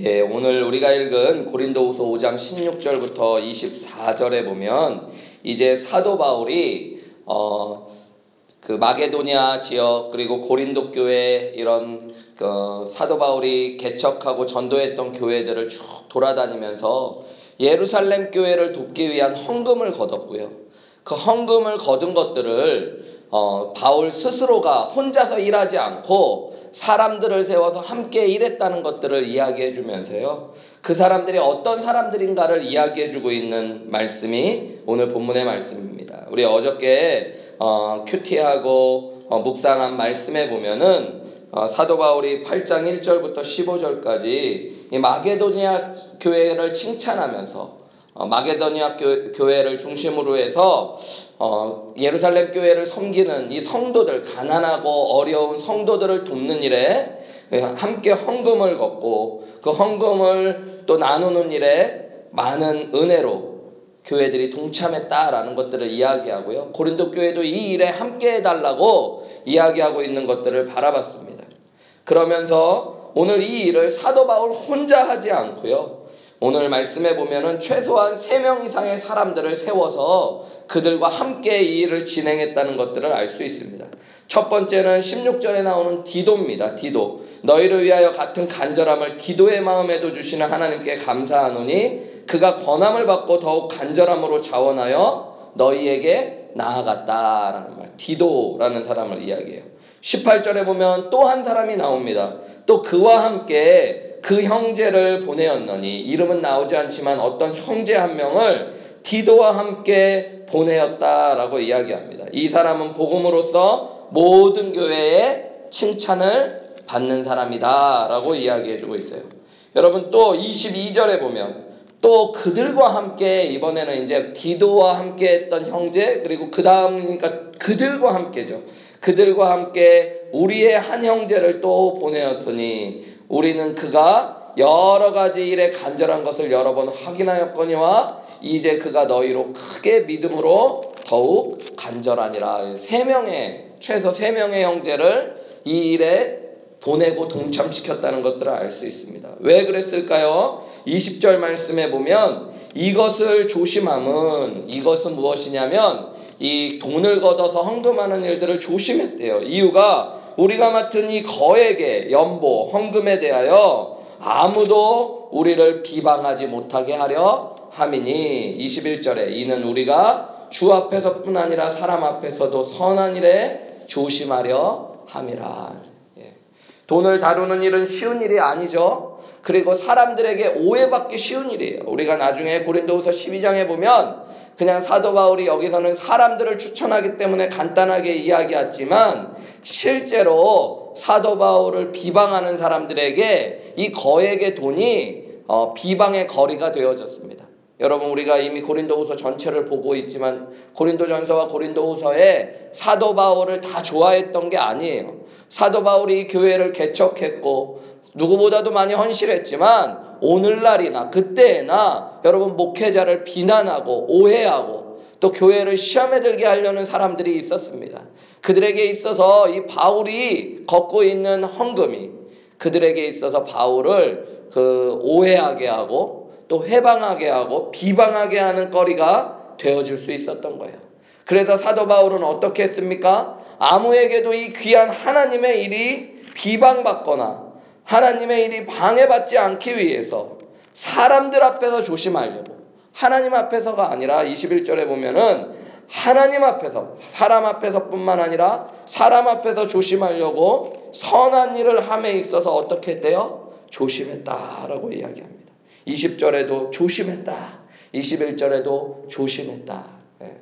예, 오늘 우리가 읽은 고린도후서 5장 16절부터 24절에 보면 이제 사도 바울이 어, 그 마게도니아 지역 그리고 고린도 교회 이런 그 사도 바울이 개척하고 전도했던 교회들을 쭉 돌아다니면서 예루살렘 교회를 돕기 위한 헌금을 거뒀고요. 그 헌금을 거둔 것들을 어, 바울 스스로가 혼자서 일하지 않고 사람들을 세워서 함께 일했다는 것들을 이야기해 주면서요. 그 사람들이 어떤 사람들인가를 이야기해 주고 있는 말씀이 오늘 본문의 말씀입니다. 우리 어저께 어, 큐티하고 어, 묵상한 말씀에 보면은 어, 사도 바울이 8장 1절부터 15절까지 이 마게도니아 교회를 칭찬하면서 어, 마게도니아 교, 회를 중심으로 해서 어, 예루살렘 교회를 섬기는 이 성도들 가난하고 어려운 성도들을 돕는 일에 함께 헌금을 걷고 그 헌금을 또 나누는 일에 많은 은혜로 교회들이 동참했다라는 것들을 이야기하고요. 고린도 교회도 이 일에 함께 해달라고 이야기하고 있는 것들을 바라봤습니다. 그러면서 오늘 이 일을 사도 바울 혼자 하지 않고요. 오늘 말씀해 보면은 최소한 3명 이상의 사람들을 세워서 그들과 함께 이 일을 진행했다는 것들을 알 수 있습니다. 첫 번째는 16절에 나오는 디도입니다. 디도. 너희를 위하여 같은 간절함을 디도의 마음에도 주시는 하나님께 감사하노니 그가 권함을 받고 더욱 간절함으로 자원하여 너희에게 나아갔다라는 말. 디도라는 사람을 이야기해요. 18절에 보면 또 한 사람이 나옵니다. 또 그와 함께 그 형제를 보내었노니 이름은 나오지 않지만 어떤 형제 한 명을 디도와 함께 보내었다라고 이야기합니다. 이 사람은 복음으로서 모든 교회의 칭찬을 받는 사람이다라고 이야기해주고 있어요. 여러분 또 22절에 보면 또 그들과 함께 이번에는 이제 디도와 함께 했던 형제 그리고 그 다음 그러니까 그들과 함께죠. 그들과 함께 우리의 한 형제를 또 보내었더니 우리는 그가 여러 가지 일에 간절한 것을 여러 번 확인하였거니와 이제 그가 너희로 크게 믿음으로 더욱 간절하니라. 세 명의 최소 세 명의 형제를 이 일에 보내고 동참시켰다는 것들을 알 수 있습니다. 왜 그랬을까요? 20절 말씀에 보면 이것을 조심함은 이것은 무엇이냐면 이 돈을 걷어서 헌금하는 일들을 조심했대요. 이유가 우리가 맡은 이 거액의 연보, 헌금에 대하여 아무도 우리를 비방하지 못하게 하려 함이니 21절에 이는 우리가 주 앞에서뿐 아니라 사람 앞에서도 선한 일에 조심하려 함이라. 예. 돈을 다루는 일은 쉬운 일이 아니죠. 그리고 사람들에게 오해받기 쉬운 일이에요. 우리가 나중에 고린도후서 12장에 보면 그냥 사도 바울이 여기서는 사람들을 추천하기 때문에 간단하게 이야기했지만 실제로 사도 바울을 비방하는 사람들에게 이 거액의 돈이 어, 비방의 거리가 되어졌습니다. 여러분 우리가 이미 고린도후서 전체를 보고 있지만 고린도전서와 고린도후서에 사도 바울을 다 좋아했던 게 아니에요. 사도 바울이 교회를 개척했고 누구보다도 많이 헌실했지만 오늘날이나 그때나 여러분 목회자를 비난하고 오해하고 또 교회를 시험에 들게 하려는 사람들이 있었습니다. 그들에게 있어서 이 바울이 걷고 있는 헌금이 그들에게 있어서 바울을 그 오해하게 하고 또 해방하게 하고 비방하게 하는 거리가 되어질 수 있었던 거예요. 그래서 사도 바울은 어떻게 했습니까? 아무에게도 이 귀한 하나님의 일이 비방받거나 하나님의 일이 방해받지 않기 위해서 사람들 앞에서 조심하려고 하나님 앞에서가 아니라 21절에 보면은 하나님 앞에서 사람 앞에서뿐만 아니라 사람 앞에서 조심하려고 선한 일을 함에 있어서 어떻게 했대요? 조심했다라고 이야기합니다. 20절에도 조심했다. 21절에도 조심했다. 네.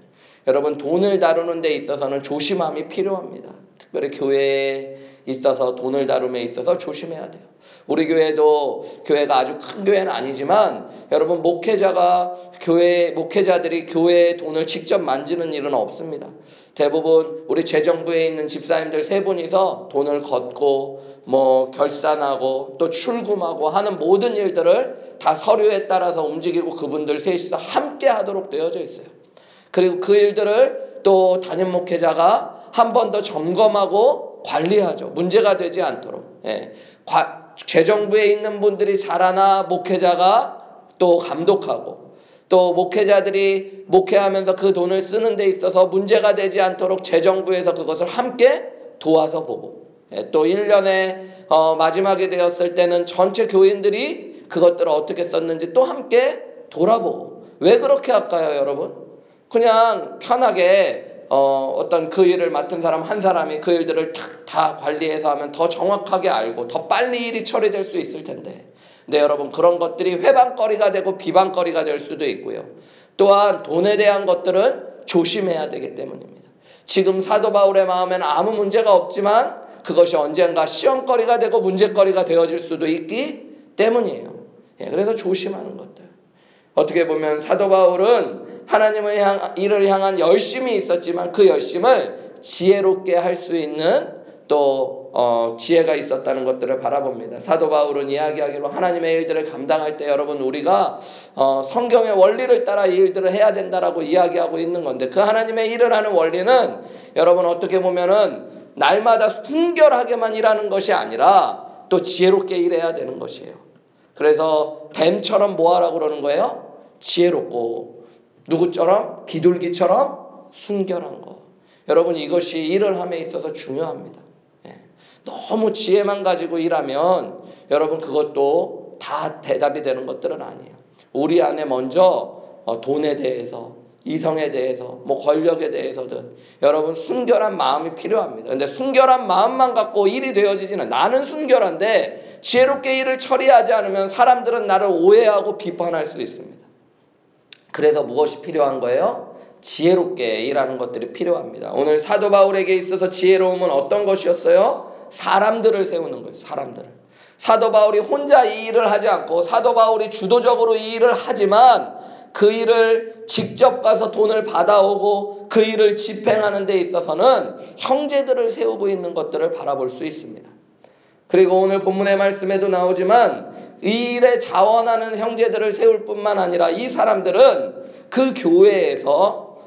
여러분 돈을 다루는 데 있어서는 조심함이 필요합니다. 특별히 교회에 있어서 돈을 다룸에 있어서 조심해야 돼요. 우리 교회도 교회가 아주 큰 교회는 아니지만 여러분 목회자가 교회 목회자들이 교회의 돈을 직접 만지는 일은 없습니다. 대부분 우리 재정부에 있는 집사님들 세 분이서 돈을 걷고 뭐 결산하고 또 출금하고 하는 모든 일들을 다 서류에 따라서 움직이고 그분들 셋이서 함께 하도록 되어져 있어요. 그리고 그 일들을 또 담임 목회자가 한 번 더 점검하고 관리하죠. 문제가 되지 않도록. 예. 과, 재정부에 있는 분들이 잘하나 목회자가 또 감독하고 또 목회자들이 목회하면서 그 돈을 쓰는 데 있어서 문제가 되지 않도록 재정부에서 그것을 함께 도와서 보고 예, 또 1년에 어, 마지막에 되었을 때는 전체 교인들이 그것들을 어떻게 썼는지 또 함께 돌아보고 왜 그렇게 할까요 여러분? 그냥 편하게 어, 어떤 그 일을 맡은 사람 한 사람이 그 일들을 탁 다 관리해서 하면 더 정확하게 알고 더 빨리 일이 처리될 수 있을 텐데. 네, 여러분, 그런 것들이 회방거리가 되고 비방거리가 될 수도 있고요. 또한 돈에 대한 것들은 조심해야 되기 때문입니다. 지금 사도 바울의 마음에는 아무 문제가 없지만 그것이 언젠가 시험거리가 되고 문제거리가 되어질 수도 있기 때문이에요. 예, 그래서 조심하는 것들. 어떻게 보면 사도 바울은 하나님의 향, 일을 향한 열심이 있었지만 그 열심을 지혜롭게 할 수 있는 또 어, 지혜가 있었다는 것들을 바라봅니다. 사도 바울은 이야기하기로 하나님의 일들을 감당할 때 여러분 우리가 어, 성경의 원리를 따라 이 일들을 해야 된다라고 이야기하고 있는 건데 그 하나님의 일을 하는 원리는 여러분 어떻게 보면은 날마다 순결하게만 일하는 것이 아니라 또 지혜롭게 일해야 되는 것이에요. 그래서 뱀처럼 뭐 하라고 그러는 거예요? 지혜롭고 누구처럼? 비둘기처럼 순결한 거. 여러분 이것이 일을 함에 있어서 중요합니다. 예. 너무 지혜만 가지고 일하면 여러분 그것도 다 대답이 되는 것들은 아니에요. 우리 안에 먼저 어, 돈에 대해서 이성에 대해서 뭐 권력에 대해서든 여러분 순결한 마음이 필요합니다. 근데 순결한 마음만 갖고 일이 되어지지는 나는 순결한데 지혜롭게 일을 처리하지 않으면 사람들은 나를 오해하고 비판할 수 있습니다. 그래서 무엇이 필요한 거예요? 지혜롭게 일하는 것들이 필요합니다. 오늘 사도 바울에게 있어서 지혜로움은 어떤 것이었어요? 사람들을 세우는 거예요. 사람들을. 사도 바울이 혼자 이 일을 하지 않고 사도 바울이 주도적으로 이 일을 하지만 그 일을 직접 가서 돈을 받아오고 그 일을 집행하는 데 있어서는 형제들을 세우고 있는 것들을 바라볼 수 있습니다. 그리고 오늘 본문의 말씀에도 나오지만 이 일에 자원하는 형제들을 세울 뿐만 아니라 이 사람들은 그 교회에서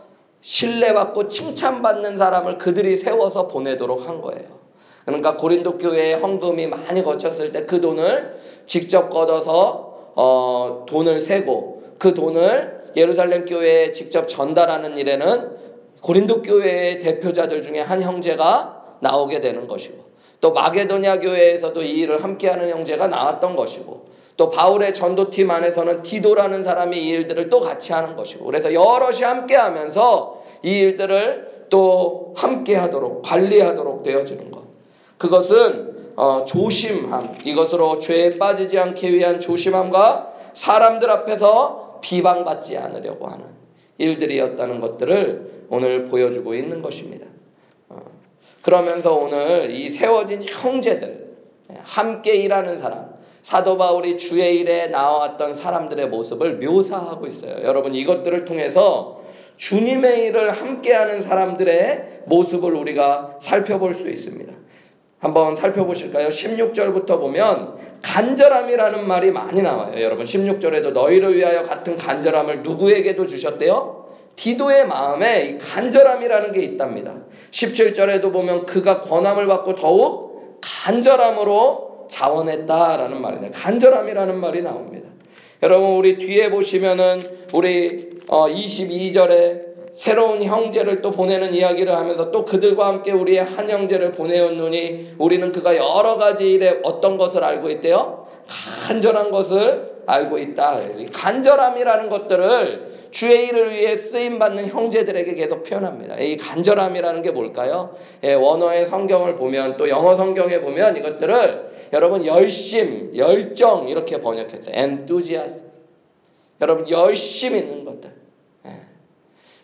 신뢰받고 칭찬받는 사람을 그들이 세워서 보내도록 한 거예요. 그러니까 고린도 교회에 헌금이 많이 거쳤을 때 그 돈을 직접 걷어서 어, 돈을 세고 그 돈을 예루살렘 교회에 직접 전달하는 일에는 고린도 교회의 대표자들 중에 한 형제가 나오게 되는 것이고 또 마게도냐 교회에서도 이 일을 함께하는 형제가 나왔던 것이고 또 바울의 전도팀 안에서는 디도라는 사람이 이 일들을 또 같이 하는 것이고 그래서 여럿이 함께하면서 이 일들을 또 함께하도록 관리하도록 되어지는 것. 그것은 어, 조심함 이것으로 죄에 빠지지 않기 위한 조심함과 사람들 앞에서 비방받지 않으려고 하는 일들이었다는 것들을 오늘 보여주고 있는 것입니다. 그러면서 오늘 이 세워진 형제들, 함께 일하는 사람, 사도 바울이 주의 일에 나왔던 사람들의 모습을 묘사하고 있어요. 여러분 이것들을 통해서 주님의 일을 함께하는 사람들의 모습을 우리가 살펴볼 수 있습니다. 한번 살펴보실까요? 16절부터 보면 간절함이라는 말이 많이 나와요. 여러분 16절에도 너희를 위하여 같은 간절함을 누구에게도 주셨대요? 디도의 마음에 간절함이라는 게 있답니다. 17절에도 보면 그가 권함을 받고 더욱 간절함으로 자원했다라는 말이네. 간절함이라는 말이 나옵니다. 여러분 우리 뒤에 보시면은 우리 22절에 어, 새로운 형제를 또 보내는 이야기를 하면서 또 그들과 함께 우리의 한 형제를 보내었노니 우리는 그가 여러 가지 일에 어떤 것을 알고 있대요? 간절한 것을 알고 있다. 간절함이라는 것들을 주의 일을 위해 쓰임 받는 형제들에게 계속 표현합니다. 이 간절함이라는 게 뭘까요? 예, 원어의 성경을 보면 또 영어 성경에 보면 이것들을 여러분 열심, 열정 이렇게 번역했어요. enthusiasm. 여러분 열심 있는 것들. 예.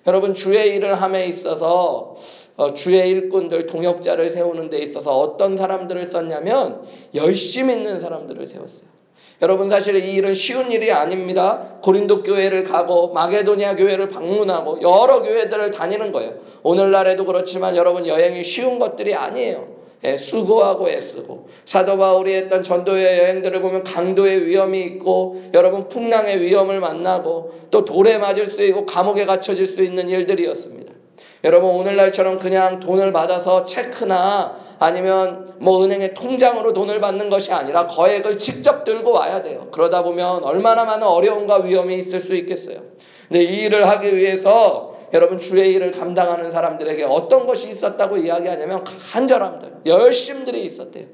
여러분 주의 일을 함에 있어서 어, 주의 일꾼들 동역자를 세우는 데 있어서 어떤 사람들을 썼냐면 열심 있는 사람들을 세웠어요. 여러분 사실 이 일은 쉬운 일이 아닙니다. 고린도 교회를 가고 마게도니아 교회를 방문하고 여러 교회들을 다니는 거예요. 오늘날에도 그렇지만 여러분 여행이 쉬운 것들이 아니에요. 예, 수고하고 애쓰고 사도 바울이 했던 전도의 여행들을 보면 강도의 위험이 있고 여러분 풍랑의 위험을 만나고 또 돌에 맞을 수 있고 감옥에 갇혀질 수 있는 일들이었습니다. 여러분 오늘날처럼 그냥 돈을 받아서 체크나 아니면 뭐 은행의 통장으로 돈을 받는 것이 아니라 거액을 직접 들고 와야 돼요. 그러다 보면 얼마나 많은 어려움과 위험이 있을 수 있겠어요. 근데 이 일을 하기 위해서 여러분 주의 일을 감당하는 사람들에게 어떤 것이 있었다고 이야기하냐면 간절함들, 열심들이 있었대요.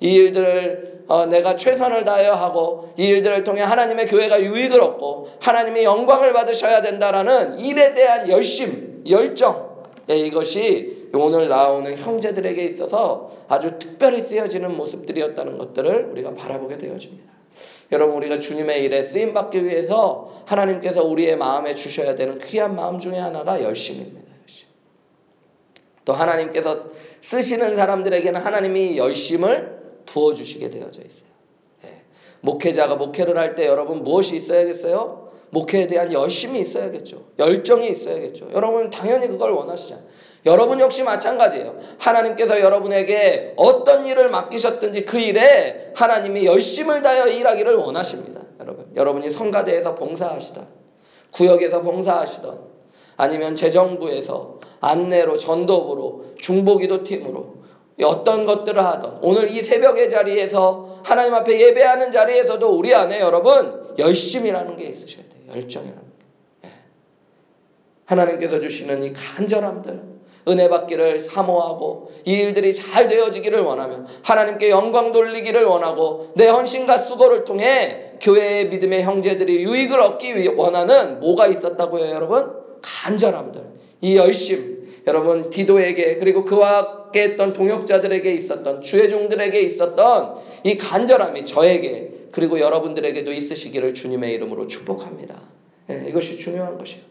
이 일들을 어, 내가 최선을 다하여 하고 이 일들을 통해 하나님의 교회가 유익을 얻고 하나님의 영광을 받으셔야 된다라는 일에 대한 열심, 열정 예, 이것이 오늘 나오는 형제들에게 있어서 아주 특별히 쓰여지는 모습들이었다는 것들을 우리가 바라보게 되어집니다. 여러분 우리가 주님의 일에 쓰임 받기 위해서 하나님께서 우리의 마음에 주셔야 되는 귀한 마음 중에 하나가 열심입니다. 열심. 또 하나님께서 쓰시는 사람들에게는 하나님이 열심을 부어 주시게 되어져 있어요. 네. 목회자가 목회를 할 때 여러분 무엇이 있어야겠어요? 목회에 대한 열심이 있어야겠죠. 열정이 있어야겠죠. 여러분 당연히 그걸 원하시잖아요. 여러분 역시 마찬가지예요. 하나님께서 여러분에게 어떤 일을 맡기셨든지 그 일에 하나님이 열심을 다하여 일하기를 원하십니다. 여러분, 여러분이 성가대에서 봉사하시던, 구역에서 봉사하시던, 아니면 재정부에서 안내로 전도부로 중보기도 팀으로 어떤 것들을 하던 오늘 이 새벽의 자리에서 하나님 앞에 예배하는 자리에서도 우리 안에 여러분 열심이라는 게 있으셔야 돼요. 열정이라는 게. 예. 하나님께서 주시는 이 간절함들 은혜 받기를 사모하고 이 일들이 잘 되어지기를 원하며 하나님께 영광 돌리기를 원하고 내 헌신과 수고를 통해 교회의 믿음의 형제들이 유익을 얻기 원하는 뭐가 있었다고요, 여러분? 간절함들. 이 열심. 여러분 디도에게 그리고 그와 함께 했던 동역자들에게 있었던 주의 종들에게 있었던 이 간절함이 저에게 그리고 여러분들에게도 있으시기를 주님의 이름으로 축복합니다. 네, 이것이 중요한 것이에요.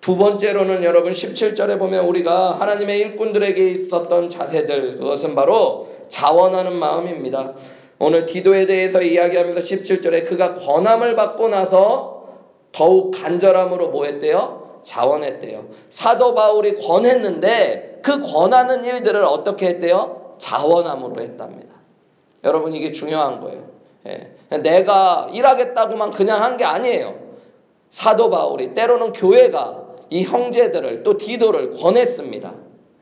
두 번째로는 여러분 17절에 보면 우리가 하나님의 일꾼들에게 있었던 자세들 그것은 바로 자원하는 마음입니다. 오늘 디도에 대해서 이야기하면서 17절에 그가 권함을 받고 나서 더욱 간절함으로 뭐 했대요? 자원했대요. 사도 바울이 권했는데 그 권하는 일들을 어떻게 했대요? 자원함으로 했답니다. 여러분 이게 중요한 거예요. 예. 내가 일하겠다고만 그냥 한 게 아니에요. 사도 바울이 때로는 교회가 이 형제들을 또 디도를 권했습니다.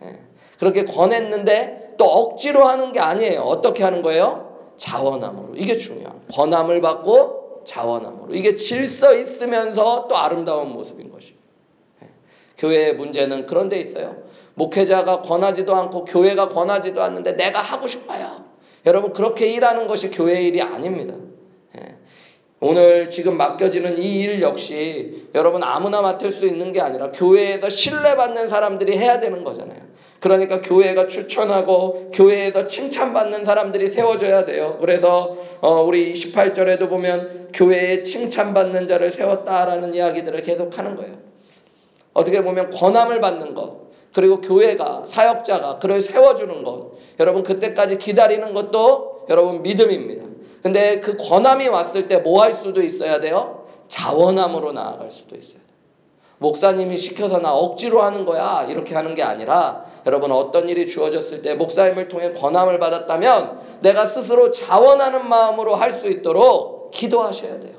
예. 그렇게 권했는데 또 억지로 하는 게 아니에요. 어떻게 하는 거예요? 자원함으로. 이게 중요한. 권함을 받고 자원함으로. 이게 질서 있으면서 또 아름다운 모습인 것입니다. 예. 교회의 문제는 그런 데 있어요. 목회자가 권하지도 않고 교회가 권하지도 않는데 내가 하고 싶어요. 여러분 그렇게 일하는 것이 교회 일이 아닙니다. 오늘 지금 맡겨지는 이 일 역시 여러분 아무나 맡을 수 있는 게 아니라 교회에서 신뢰받는 사람들이 해야 되는 거잖아요. 그러니까 교회가 추천하고 교회에서 칭찬받는 사람들이 세워져야 돼요. 그래서 어 우리 28절에도 보면 교회에 칭찬받는 자를 세웠다라는 이야기들을 계속 하는 거예요. 어떻게 보면 권함을 받는 것, 그리고 교회가 사역자가 그를 세워주는 것, 여러분 그때까지 기다리는 것도 여러분 믿음입니다. 근데 그 권함이 왔을 때 뭐 할 수도 있어야 돼요? 자원함으로 나아갈 수도 있어야 돼요. 목사님이 시켜서 나 억지로 하는 거야. 이렇게 하는 게 아니라 여러분 어떤 일이 주어졌을 때 목사님을 통해 권함을 받았다면 내가 스스로 자원하는 마음으로 할 수 있도록 기도하셔야 돼요.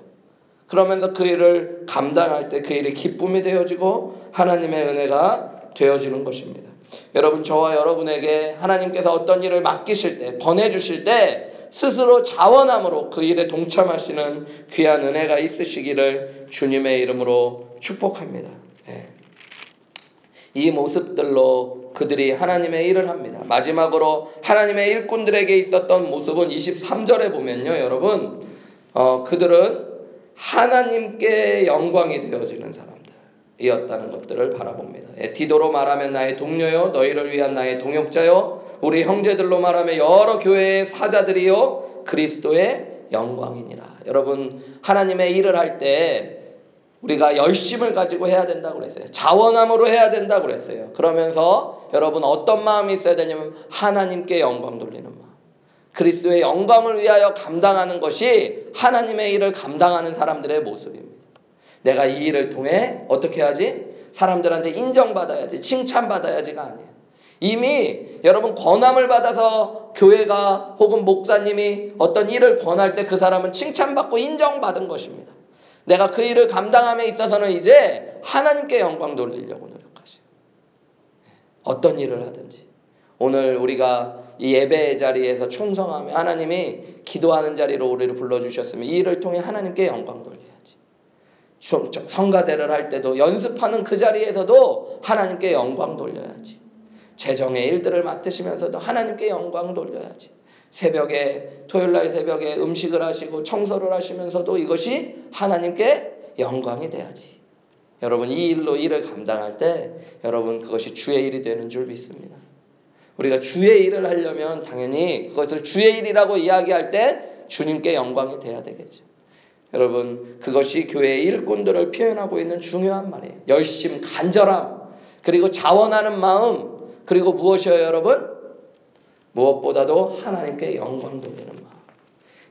그러면서 그 일을 감당할 때 그 일이 기쁨이 되어지고 하나님의 은혜가 되어지는 것입니다. 여러분 저와 여러분에게 하나님께서 어떤 일을 맡기실 때 권해 주실 때 스스로 자원함으로 그 일에 동참하시는 귀한 은혜가 있으시기를 주님의 이름으로 축복합니다. 네. 이 모습들로 그들이 하나님의 일을 합니다. 마지막으로 하나님의 일꾼들에게 있었던 모습은 23절에 보면요, 여러분, 어, 그들은 하나님께 영광이 되어지는 사람들이었다는 것들을 바라봅니다. 예, 디도로 말하면 나의 동료요, 너희를 위한 나의 동역자요, 우리 형제들로 말하면 여러 교회의 사자들이요 그리스도의 영광이니라. 여러분 하나님의 일을 할 때 우리가 열심을 가지고 해야 된다고 그랬어요. 자원함으로 해야 된다고 그랬어요. 그러면서 여러분 어떤 마음이 있어야 되냐면 하나님께 영광 돌리는 마음. 그리스도의 영광을 위하여 감당하는 것이 하나님의 일을 감당하는 사람들의 모습입니다. 내가 이 일을 통해 어떻게 해야지? 사람들한테 인정받아야지, 칭찬받아야지가 아니에요. 이미 여러분 권함을 받아서 교회가 혹은 목사님이 어떤 일을 권할 때 그 사람은 칭찬받고 인정받은 것입니다. 내가 그 일을 감당함에 있어서는 이제 하나님께 영광 돌리려고 노력하시고 어떤 일을 하든지 오늘 우리가 이 예배의 자리에서 충성하며 하나님이 기도하는 자리로 우리를 불러주셨으면 이 일을 통해 하나님께 영광 돌려야지. 성가대를 할 때도 연습하는 그 자리에서도 하나님께 영광 돌려야지. 재정의 일들을 맡으시면서도 하나님께 영광 돌려야지. 새벽에 토요일 날 새벽에 음식을 하시고 청소를 하시면서도 이것이 하나님께 영광이 돼야지. 여러분 이 일로 일을 감당할 때 여러분 그것이 주의 일이 되는 줄 믿습니다. 우리가 주의 일을 하려면 당연히 그것을 주의 일이라고 이야기할 때 주님께 영광이 돼야 되겠죠. 여러분 그것이 교회의 일꾼들을 표현하고 있는 중요한 말이에요. 열심, 간절함, 그리고 자원하는 마음, 그리고 무엇이에요, 여러분? 무엇보다도 하나님께 영광 돌리는 마음.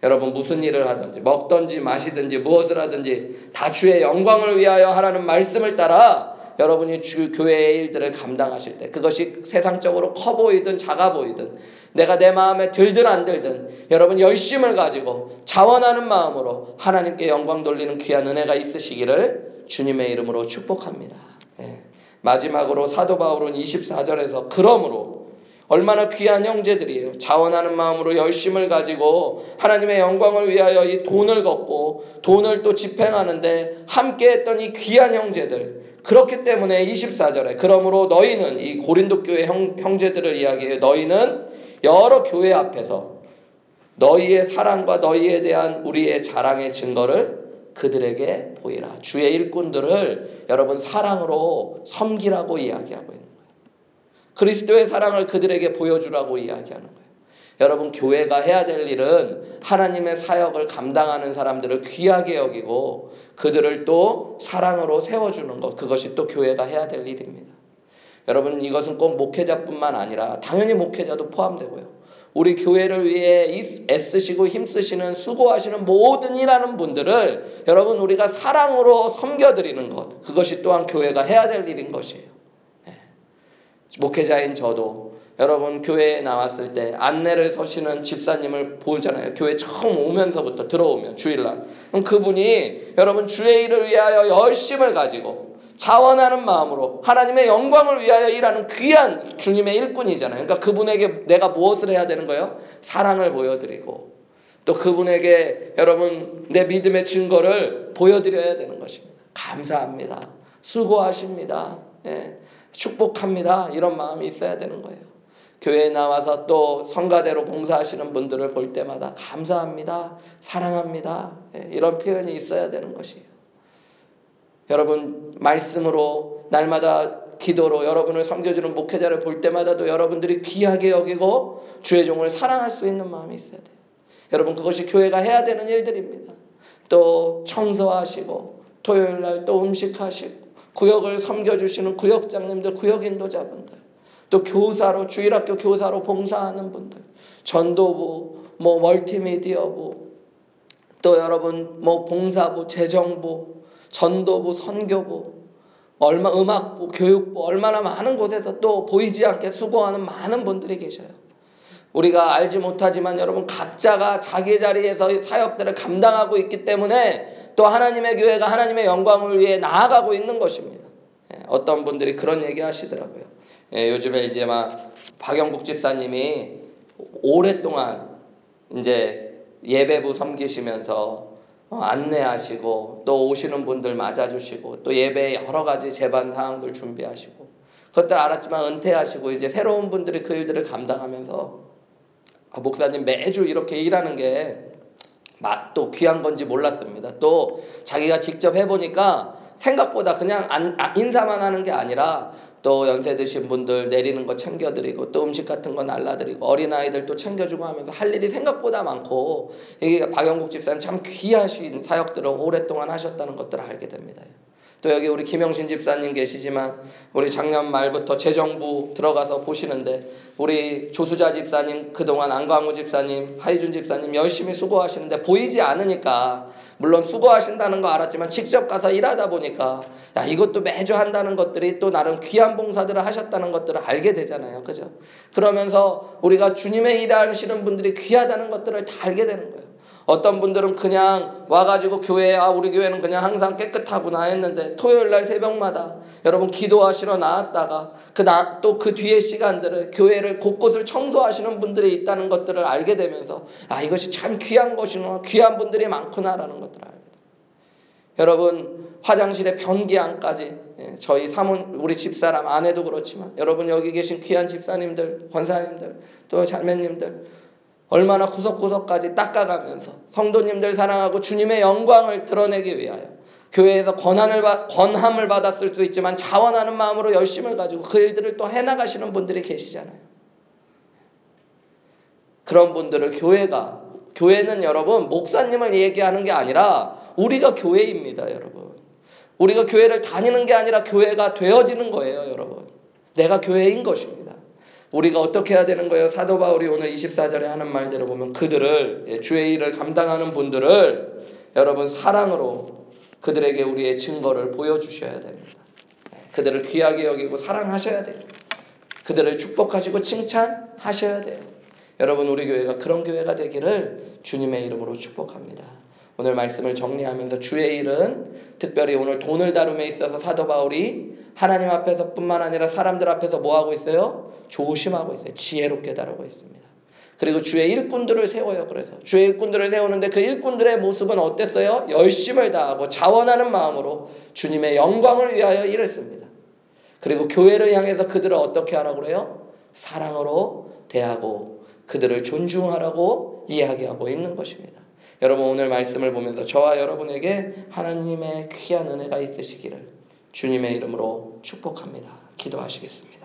여러분 무슨 일을 하든지 먹든지 마시든지 무엇을 하든지 다 주의 영광을 위하여 하라는 말씀을 따라 여러분이 주 교회의 일들을 감당하실 때 그것이 세상적으로 커 보이든 작아 보이든 내가 내 마음에 들든 안 들든 여러분 열심을 가지고 자원하는 마음으로 하나님께 영광 돌리는 귀한 은혜가 있으시기를 주님의 이름으로 축복합니다. 예. 마지막으로 사도 바울은 24절에서 그러므로 얼마나 귀한 형제들이에요. 자원하는 마음으로 열심을 가지고 하나님의 영광을 위하여 이 돈을 걷고 돈을 또 집행하는데 함께 했던 이 귀한 형제들. 그렇기 때문에 24절에 그러므로 너희는 이 고린도 교회 형, 형제들을 이야기해요. 너희는 여러 교회 앞에서 너희의 사랑과 너희에 대한 우리의 자랑의 증거를 그들에게 보이라. 주의 일꾼들을 여러분 사랑으로 섬기라고 이야기하고 있는 그리스도의 사랑을 그들에게 보여주라고 이야기하는 거예요. 여러분, 교회가 해야 될 일은 하나님의 사역을 감당하는 사람들을 귀하게 여기고 그들을 또 사랑으로 세워주는 것. 그것이 또 교회가 해야 될 일입니다. 여러분, 이것은 꼭 목회자뿐만 아니라 당연히 목회자도 포함되고요. 우리 교회를 위해 애쓰시고 힘쓰시는 수고하시는 모든 일하는 분들을 여러분 우리가 사랑으로 섬겨드리는 것. 그것이 또한 교회가 해야 될 일인 것이에요. 목회자인 저도 여러분 교회에 나왔을 때 안내를 서시는 집사님을 보잖아요. 교회 처음 오면서부터 들어오면 주일날. 그럼 그분이 여러분 주의 일을 위하여 열심을 가지고 자원하는 마음으로 하나님의 영광을 위하여 일하는 귀한 주님의 일꾼이잖아요. 그러니까 그분에게 내가 무엇을 해야 되는 거예요? 사랑을 보여드리고 또 그분에게 여러분 내 믿음의 증거를 보여드려야 되는 것입니다. 감사합니다. 수고하십니다. 예. 축복합니다. 이런 마음이 있어야 되는 거예요. 교회에 나와서 또 성가대로 봉사하시는 분들을 볼 때마다 감사합니다. 사랑합니다. 예, 이런 표현이 있어야 되는 것이에요. 여러분, 말씀으로 날마다 기도로 여러분을 섬겨주는 목회자를 볼 때마다도 여러분들이 귀하게 여기고 주의 종을 사랑할 수 있는 마음이 있어야 돼요. 여러분, 그것이 교회가 해야 되는 일들입니다. 또 청소하시고 토요일 날 또 음식하시고 구역을 섬겨주시는 구역장님들, 구역 인도자분들, 또 교사로, 주일학교 교사로 봉사하는 분들, 전도부, 뭐 멀티미디어부, 또 여러분 뭐 봉사부, 재정부, 전도부, 선교부, 얼마 음악부, 교육부 얼마나 많은 곳에서 또 보이지 않게 수고하는 많은 분들이 계셔요. 우리가 알지 못하지만 여러분 각자가 자기 자리에서 사역들을 감당하고 있기 때문에 또 하나님의 교회가 하나님의 영광을 위해 나아가고 있는 것입니다. 예, 어떤 분들이 그런 얘기 하시더라고요. 예, 요즘에 이제 막 박영국 집사님이 오랫동안 이제 예배부 섬기시면서 어, 안내하시고 또 오시는 분들 맞아주시고 또 예배 여러 가지 재반 사항들 준비하시고 그것들 알았지만 은퇴하시고 이제 새로운 분들이 그 일들을 감당하면서 아, 목사님 매주 이렇게 일하는 게 맛도 귀한 건지 몰랐습니다. 또 자기가 직접 해보니까 생각보다 그냥 안, 아, 인사만 하는 게 아니라 또 연세 드신 분들 내리는 거 챙겨드리고 또 음식 같은 거 날라드리고 어린아이들 또 챙겨주고 하면서 할 일이 생각보다 많고 이게 박영국 집사님 참 귀하신 사역들을 오랫동안 하셨다는 것들을 알게 됩니다. 또 여기 우리 김영신 집사님 계시지만 우리 작년 말부터 재정부 들어가서 보시는데 우리 조수자 집사님 그동안 안광우 집사님 하이준 집사님 열심히 수고하시는데 보이지 않으니까 물론 수고하신다는 거 알았지만 직접 가서 일하다 보니까 야 이것도 매주 한다는 것들이 또 나름 귀한 봉사들을 하셨다는 것들을 알게 되잖아요. 그죠? 그러면서 우리가 주님의 일하시는 분들이 귀하다는 것들을 다 알게 되는 거예요. 어떤 분들은 그냥 와가지고 교회에 아 우리 교회는 그냥 항상 깨끗하구나 했는데 토요일 날 새벽마다 여러분 기도하시러 나왔다가 그또 그 뒤에 시간들을 교회를 곳곳을 청소하시는 분들이 있다는 것들을 알게 되면서 아 이것이 참 귀한 것이구나 귀한 분들이 많구나라는 것들을 알게. 여러분 화장실에 변기 안까지 예, 저희 사문 우리 집사람 아내도 그렇지만 여러분 여기 계신 귀한 집사님들 권사님들 또 자매님들 얼마나 구석구석까지 닦아가면서 성도님들 사랑하고 주님의 영광을 드러내기 위하여 교회에서 권한을 권함을 받았을 수 있지만 자원하는 마음으로 열심을 가지고 그 일들을 또 해나가시는 분들이 계시잖아요. 그런 분들을 교회가 교회는 여러분 목사님을 얘기하는 게 아니라 우리가 교회입니다, 여러분. 우리가 교회를 다니는 게 아니라 교회가 되어지는 거예요, 여러분. 내가 교회인 것입니다. 우리가 어떻게 해야 되는 거예요? 사도 바울이 오늘 24절에 하는 말대로 보면 그들을 예, 주의 일을 감당하는 분들을 여러분 사랑으로 그들에게 우리의 증거를 보여주셔야 됩니다. 그들을 귀하게 여기고 사랑하셔야 돼요. 그들을 축복하시고 칭찬하셔야 돼요. 여러분 우리 교회가 그런 교회가 되기를 주님의 이름으로 축복합니다. 오늘 말씀을 정리하면서 주의 일은 특별히 오늘 돈을 다룸에 있어서 사도 바울이 하나님 앞에서 뿐만 아니라 사람들 앞에서 뭐 하고 있어요? 조심하고 있어요. 지혜롭게 다루고 있습니다. 그리고 주의 일꾼들을 세워요. 그래서 주의 일꾼들을 세우는데 그 일꾼들의 모습은 어땠어요? 열심을 다하고 자원하는 마음으로 주님의 영광을 위하여 일을 습니다. 그리고 교회를 향해서 그들을 어떻게 하라고 그래요? 사랑으로 대하고 그들을 존중하라고 이야기하고 있는 것입니다. 여러분 오늘 말씀을 보면서 저와 여러분에게 하나님의 귀한 은혜가 있으시기를 주님의 이름으로 축복합니다. 기도하시겠습니다.